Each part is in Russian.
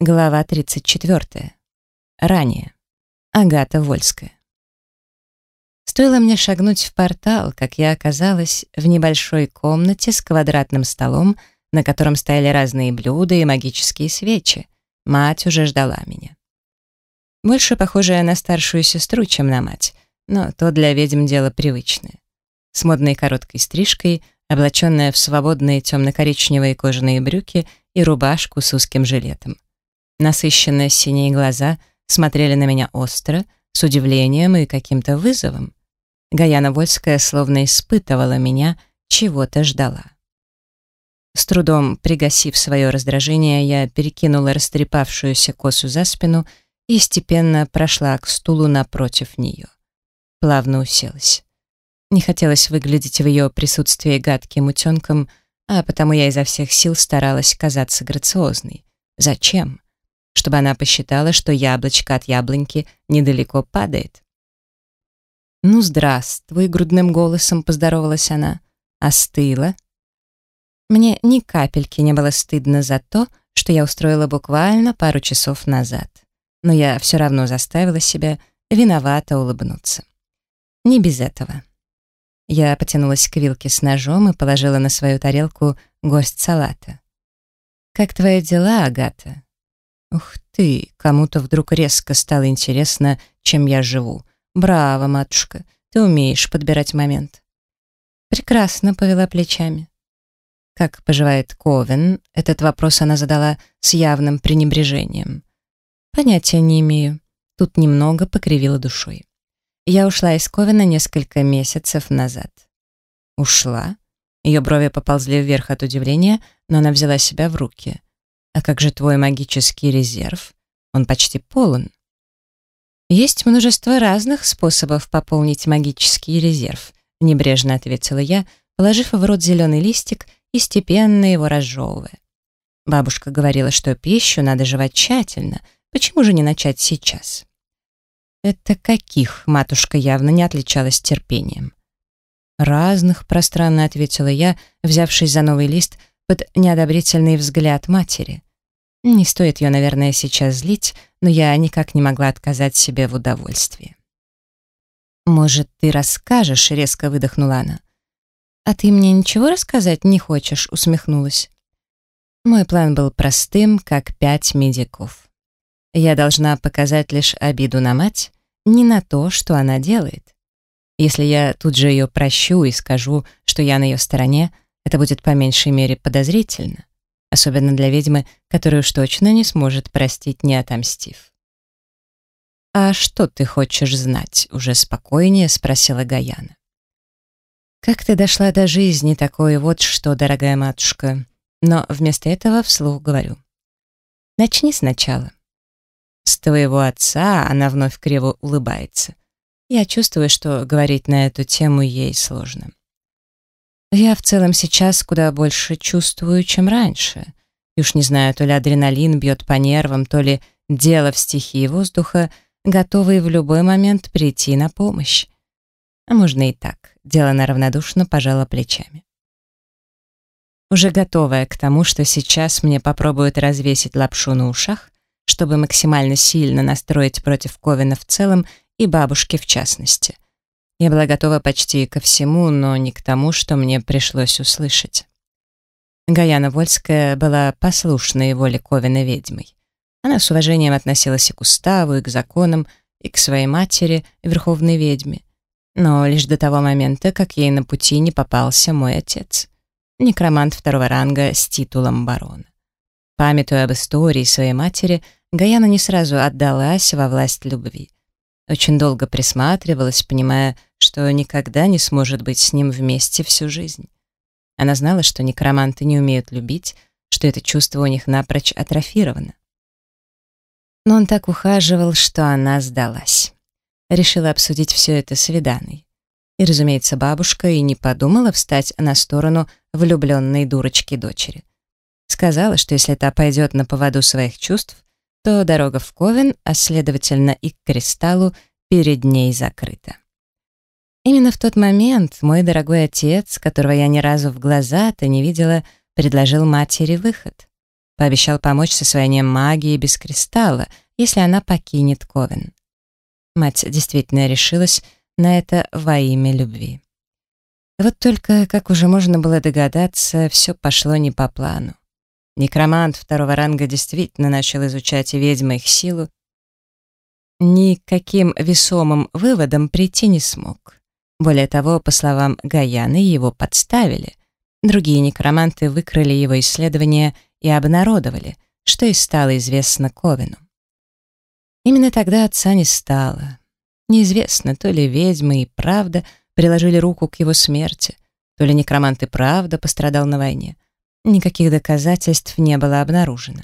Глава 34. Ранее. Агата Вольская. Стоило мне шагнуть в портал, как я оказалась в небольшой комнате с квадратным столом, на котором стояли разные блюда и магические свечи. Мать уже ждала меня. Больше похожая на старшую сестру, чем на мать, но то для ведьм дело привычное. С модной короткой стрижкой, облаченная в свободные темно-коричневые кожаные брюки и рубашку с узким жилетом. Насыщенные синие глаза смотрели на меня остро, с удивлением и каким-то вызовом. Гаяна Вольская словно испытывала меня, чего-то ждала. С трудом пригасив свое раздражение, я перекинула растрепавшуюся косу за спину и степенно прошла к стулу напротив нее. Плавно уселась. Не хотелось выглядеть в ее присутствии гадким утенком, а потому я изо всех сил старалась казаться грациозной. Зачем? Чтобы она посчитала, что яблочко от яблоньки недалеко падает. «Ну, здравствуй», — грудным голосом поздоровалась она. «Остыла?» Мне ни капельки не было стыдно за то, что я устроила буквально пару часов назад. Но я все равно заставила себя виновато улыбнуться. Не без этого. Я потянулась к вилке с ножом и положила на свою тарелку горсть салата. «Как твои дела, Агата?» Ух ты, кому-то вдруг резко стало интересно, чем я живу. Браво, матушка, ты умеешь подбирать момент. Прекрасно повела плечами. Как поживает Ковен? Этот вопрос она задала с явным пренебрежением. Понятия не имею. Тут немного покривила душой. Я ушла из Ковена несколько месяцев назад. Ушла? Ее брови поползли вверх от удивления, но она взяла себя в руки. А как же твой магический резерв? Он почти полон. Есть множество разных способов пополнить магический резерв, небрежно ответила я, положив в рот зеленый листик и степенно его разжевывая. Бабушка говорила, что пищу надо жевать тщательно. Почему же не начать сейчас? Это каких? Матушка явно не отличалась терпением. Разных, пространно ответила я, взявшись за новый лист под неодобрительный взгляд матери. Не стоит ее, наверное, сейчас злить, но я никак не могла отказать себе в удовольствии. «Может, ты расскажешь?» — резко выдохнула она. «А ты мне ничего рассказать не хочешь?» — усмехнулась. Мой план был простым, как пять медиков. Я должна показать лишь обиду на мать, не на то, что она делает. Если я тут же ее прощу и скажу, что я на ее стороне, это будет по меньшей мере подозрительно особенно для ведьмы, которую уж точно не сможет простить, не отомстив. «А что ты хочешь знать?» — уже спокойнее спросила Гаяна. «Как ты дошла до жизни, такое вот что, дорогая матушка?» Но вместо этого вслух говорю. «Начни сначала». «С твоего отца» — она вновь криво улыбается. Я чувствую, что говорить на эту тему ей сложно. Я в целом сейчас куда больше чувствую, чем раньше. И уж не знаю, то ли адреналин бьет по нервам, то ли дело в стихии воздуха, готовый в любой момент прийти на помощь. А можно и так. Делана равнодушно пожала плечами. Уже готовая к тому, что сейчас мне попробуют развесить лапшу на ушах, чтобы максимально сильно настроить против Ковина в целом и бабушки в частности — я была готова почти ко всему, но не к тому, что мне пришлось услышать. Гаяна Вольская была послушной воле Ковина ведьмой. Она с уважением относилась и к уставу, и к законам, и к своей матери, верховной ведьме. Но лишь до того момента, как ей на пути не попался мой отец. Некромант второго ранга с титулом барона. Памятуя об истории своей матери, Гаяна не сразу отдалась во власть любви. Очень долго присматривалась, понимая, что никогда не сможет быть с ним вместе всю жизнь. Она знала, что некроманты не умеют любить, что это чувство у них напрочь атрофировано. Но он так ухаживал, что она сдалась. Решила обсудить все это с Виданой. И, разумеется, бабушка и не подумала встать на сторону влюбленной дурочки дочери. Сказала, что если та пойдет на поводу своих чувств, то дорога в Ковен, а следовательно и к кристаллу, перед ней закрыта. Именно в тот момент мой дорогой отец, которого я ни разу в глаза-то не видела, предложил матери выход. Пообещал помочь с освоением магии без кристалла, если она покинет Ковен. Мать действительно решилась на это во имя любви. Вот только, как уже можно было догадаться, все пошло не по плану. Некромант второго ранга действительно начал изучать ведьмы их силу, никаким весомым выводом прийти не смог. Более того, по словам Гаяны, его подставили. Другие некроманты выкрали его исследования и обнародовали, что и стало известно Ковину. Именно тогда отца не стало. Неизвестно, то ли ведьмы и правда приложили руку к его смерти, то ли некромант и правда пострадал на войне. Никаких доказательств не было обнаружено.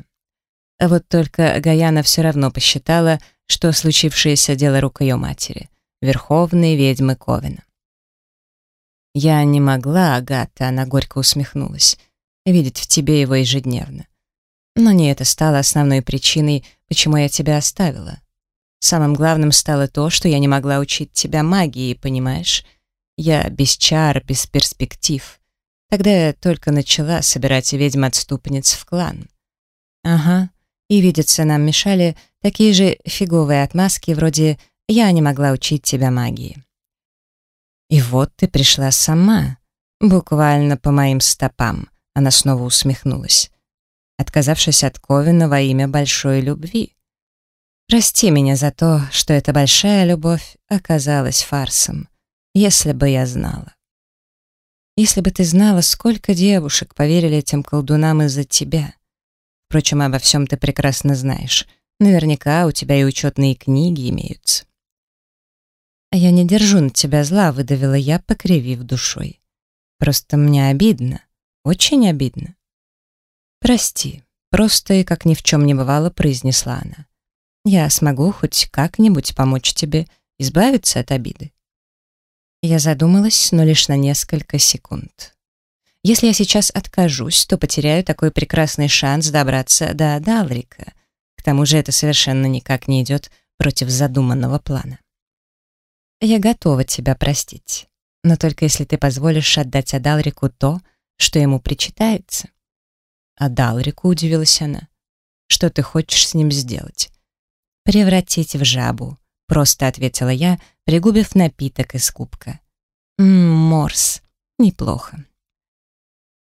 А вот только Гаяна все равно посчитала, что случившееся дело рук ее матери, верховной ведьмы Ковина. «Я не могла, Агата», — она горько усмехнулась, «видеть в тебе его ежедневно. Но не это стало основной причиной, почему я тебя оставила. Самым главным стало то, что я не могла учить тебя магии, понимаешь? Я без чар, без перспектив. Тогда я только начала собирать ведьм-отступниц в клан. Ага, и видеться нам мешали такие же фиговые отмазки вроде «я не могла учить тебя магии». И вот ты пришла сама, буквально по моим стопам. Она снова усмехнулась, отказавшись от Ковина во имя большой любви. Прости меня за то, что эта большая любовь оказалась фарсом, если бы я знала. Если бы ты знала, сколько девушек поверили этим колдунам из-за тебя. Впрочем, обо всем ты прекрасно знаешь. Наверняка у тебя и учетные книги имеются. А я не держу на тебя зла, выдавила я, покривив душой. Просто мне обидно, очень обидно. Прости, просто и как ни в чем не бывало, произнесла она. Я смогу хоть как-нибудь помочь тебе избавиться от обиды. Я задумалась, но лишь на несколько секунд. Если я сейчас откажусь, то потеряю такой прекрасный шанс добраться до Далрика. К тому же это совершенно никак не идет против задуманного плана. Я готова тебя простить, но только если ты позволишь отдать Адалрику то, что ему причитается. Адалрику, удивилась она. Что ты хочешь с ним сделать? Превратить в жабу, просто ответила я, пригубив напиток из кубка. Ммм, морс, неплохо.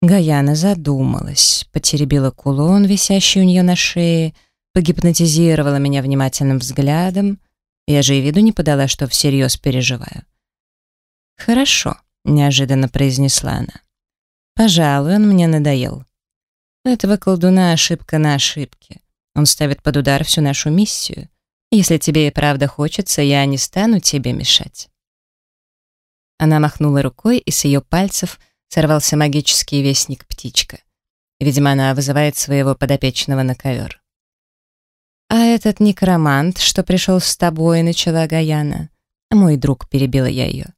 Гаяна задумалась, потеребила кулон, висящий у нее на шее, погипнотизировала меня внимательным взглядом. Я же и виду не подала, что всерьез переживаю. «Хорошо», — неожиданно произнесла она. «Пожалуй, он мне надоел. У этого колдуна ошибка на ошибке. Он ставит под удар всю нашу миссию. Если тебе и правда хочется, я не стану тебе мешать». Она махнула рукой, и с ее пальцев сорвался магический вестник-птичка. Видимо, она вызывает своего подопечного на ковер. «А этот некромант, что пришел с тобой, — начала Гаяна. Мой друг, — перебила я ее.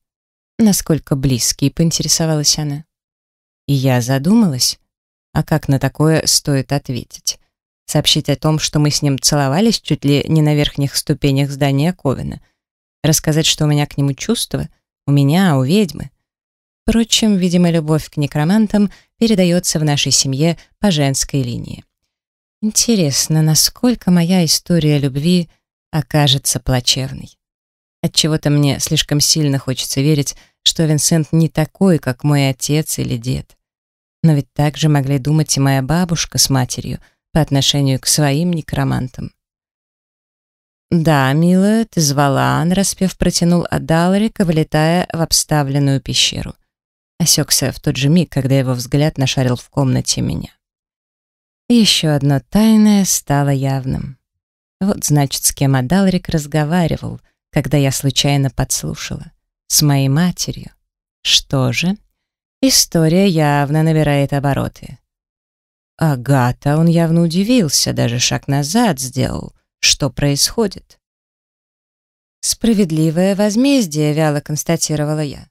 Насколько близкий, — поинтересовалась она. И я задумалась, а как на такое стоит ответить? Сообщить о том, что мы с ним целовались чуть ли не на верхних ступенях здания Ковина? Рассказать, что у меня к нему чувства? У меня, у ведьмы? Впрочем, видимо, любовь к некромантам передается в нашей семье по женской линии. Интересно, насколько моя история любви окажется плачевной. Отчего-то мне слишком сильно хочется верить, что Винсент не такой, как мой отец или дед. Но ведь так же могли думать и моя бабушка с матерью по отношению к своим некромантам. «Да, милая, ты звала», — нараспев протянул Адалрик, вылетая в обставленную пещеру. Осекся в тот же миг, когда его взгляд нашарил в комнате меня. Еще одно тайное стало явным. Вот, значит, с кем Адалрик разговаривал, когда я случайно подслушала. С моей матерью. Что же? История явно набирает обороты. Агата, он явно удивился, даже шаг назад сделал. Что происходит? «Справедливое возмездие», — вяло констатировала я.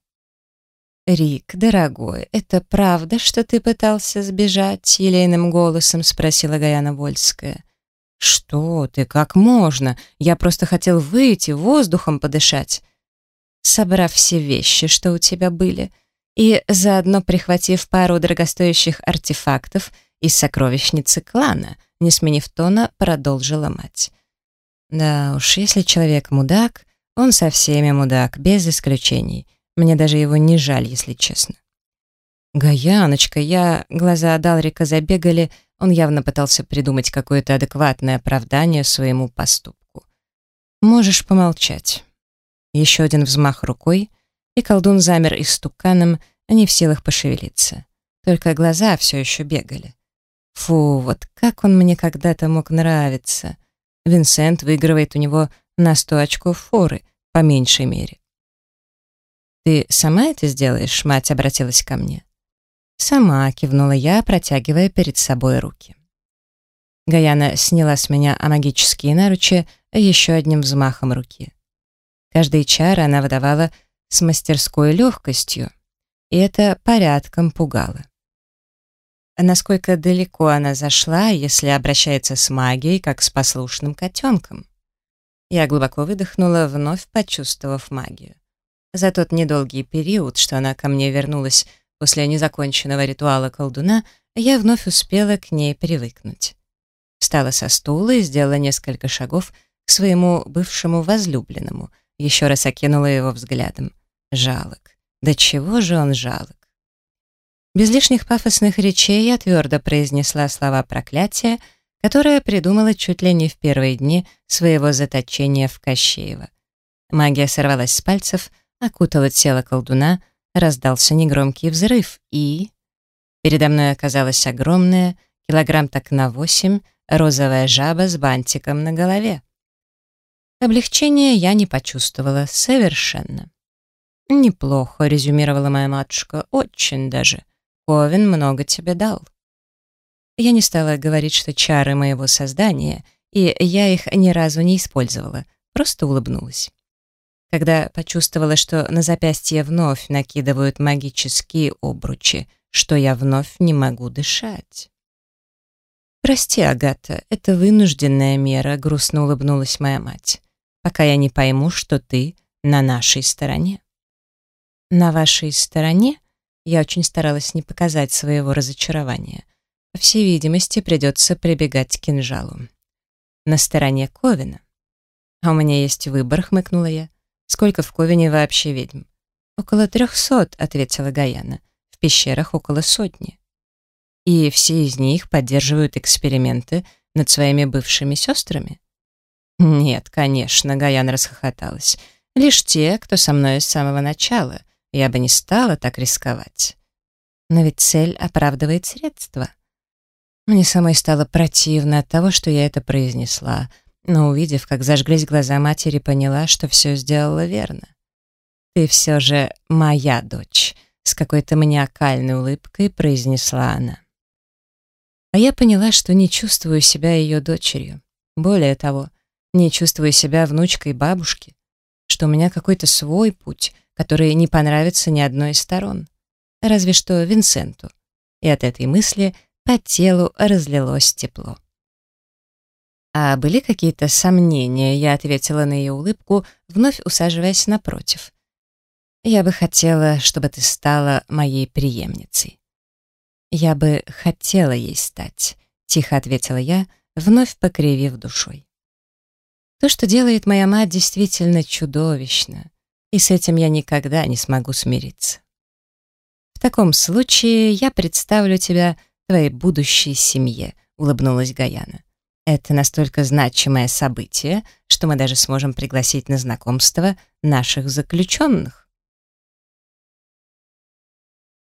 «Рик, дорогой, это правда, что ты пытался сбежать?» — елейным голосом спросила Гаяна Вольская. «Что ты, как можно? Я просто хотел выйти, воздухом подышать». Собрав все вещи, что у тебя были, и заодно прихватив пару дорогостоящих артефактов из сокровищницы клана, не сменив тона, продолжила мать. Да уж, если человек мудак, он со всеми мудак, без исключений. Мне даже его не жаль, если честно. «Гаяночка, я...» Глаза Адалрика забегали, он явно пытался придумать какое-то адекватное оправдание своему поступку. «Можешь помолчать». Еще один взмах рукой, и колдун замер истуканом, не в силах пошевелиться. Только глаза все еще бегали. Фу, вот как он мне когда-то мог нравиться. Винсент выигрывает у него на сто очков форы, по меньшей мере. «Ты сама это сделаешь?» — мать обратилась ко мне. «Сама», — кивнула я, протягивая перед собой руки. Гаяна сняла с меня магические наручи еще одним взмахом руки. Каждый чар она выдавала с мастерской легкостью, и это порядком пугало. Насколько далеко она зашла, если обращается с магией, как с послушным котенком? Я глубоко выдохнула, вновь почувствовав магию. За тот недолгий период, что она ко мне вернулась после незаконченного ритуала колдуна, я вновь успела к ней привыкнуть. Встала со стула и сделала несколько шагов к своему бывшему возлюбленному, еще раз окинула его взглядом. Жалок. Да чего же он жалок? Без лишних пафосных речей я твердо произнесла слова проклятия, которое придумала чуть ли не в первые дни своего заточения в Кощеево. Магия сорвалась с пальцев, окутала тело колдуна, раздался негромкий взрыв, и... Передо мной оказалась огромная, килограмм так на восемь, розовая жаба с бантиком на голове. Облегчения я не почувствовала совершенно. «Неплохо», — резюмировала моя матушка, — «очень даже. Ковен много тебе дал». Я не стала говорить, что чары моего создания, и я их ни разу не использовала, просто улыбнулась. Когда почувствовала, что на запястье вновь накидывают магические обручи, что я вновь не могу дышать. «Прости, Агата, это вынужденная мера», — грустно улыбнулась моя мать, «пока я не пойму, что ты на нашей стороне». «На вашей стороне?» Я очень старалась не показать своего разочарования. По всей видимости, придется прибегать к кинжалу. На стороне Ковина. «А у меня есть выбор», — хмыкнула я. «Сколько в Ковине вообще ведьм?» «Около трехсот», — ответила Гаяна. «В пещерах около сотни». «И все из них поддерживают эксперименты над своими бывшими сестрами?» «Нет, конечно», — Гаяна расхохоталась. «Лишь те, кто со мной с самого начала, я бы не стала так рисковать. Но ведь цель оправдывает средства. Мне самой стало противно от того, что я это произнесла, но увидев, как зажглись глаза матери, поняла, что все сделала верно. «Ты все же моя дочь», — с какой-то маниакальной улыбкой произнесла она. А я поняла, что не чувствую себя ее дочерью. Более того, не чувствую себя внучкой бабушки, что у меня какой-то свой путь — который не понравится ни одной из сторон, разве что Винсенту. И от этой мысли по телу разлилось тепло. «А были какие-то сомнения?» Я ответила на ее улыбку, вновь усаживаясь напротив. «Я бы хотела, чтобы ты стала моей преемницей». «Я бы хотела ей стать», — тихо ответила я, вновь покривив душой. То, что делает моя мать, действительно чудовищно и с этим я никогда не смогу смириться. В таком случае я представлю тебя твоей будущей семье, улыбнулась Гаяна. Это настолько значимое событие, что мы даже сможем пригласить на знакомство наших заключенных.